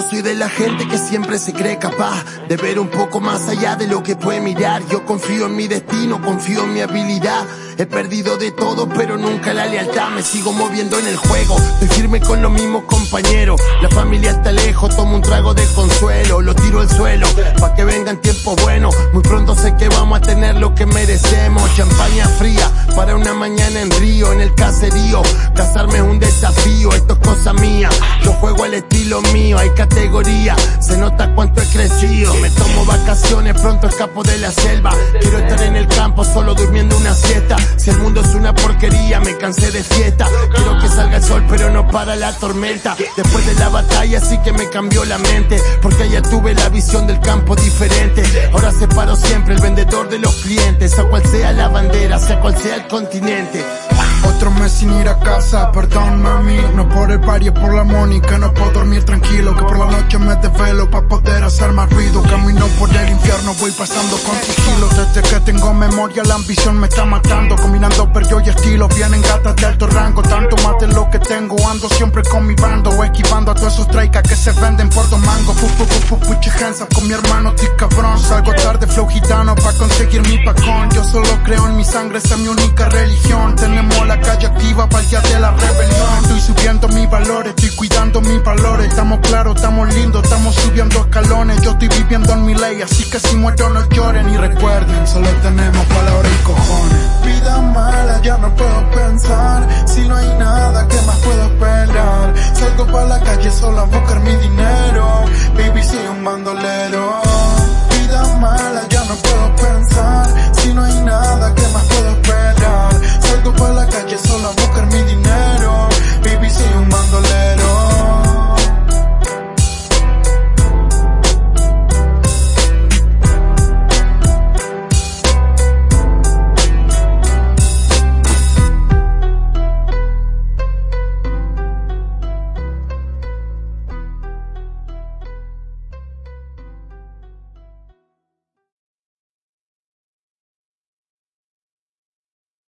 soy de la gente que siempre se cree capaz de ver un poco más allá de lo que puede mirar. Yo confío en mi destino, confío en mi habilidad. He perdido de todo, pero nunca la lealtad. Me sigo moviendo en el juego, estoy firme con los mismos compañeros. La familia está lejos, tomo un trago de consuelo, lo tiro al suelo, pa' que vengan tiempos buenos. Muy pronto sé que vamos a tener lo que merecemos. Champaña fría para una mañana en Río, en el caserío. Casarme es un desafío, esto es cosa mía. Yo juego el estilo mío, hay categoría, se nota cuánto he crecido. Me tomo vacaciones, pronto escapo de la selva. Quiero estar en el campo solo durmiendo una siesta. Es una porquería, me cansé de fiesta. Quiero que salga el sol, pero no para la tormenta. Después de la batalla sí que me cambió la mente, porque allá tuve la visión del campo diferente. Ahora separo siempre el vendedor de los clientes, sea cual sea la bandera, sea cual sea el continente. Otro mes sin ir a casa, perdón mami No por por la mónica No puedo dormir tranquilo, que por la noche me desvelo Pa' poder hacer más ruido Camino por el infierno, voy pasando con sigilo Desde que tengo memoria la ambición me está matando Combinando perdio y estilo, vienen gatas de alto rango Tanto más de lo que tengo, ando siempre con mi bando Esquivando a todos esos traikas que se venden por dos mangos. Fu, fu, fu, con mi hermano ti cabrón. Salgo tarde flow gitano pa' conseguir mi pacón. Yo solo creo en mi sangre, esa es mi única religión. Tenemos la calle activa para el de la rebelión. Estoy subiendo mis valores, estoy cuidando mis valores. Estamos claros, estamos lindos, estamos subiendo escalones. Yo estoy viviendo en mi ley, así que si muero no lloren y recuerden, solo tenemos palabras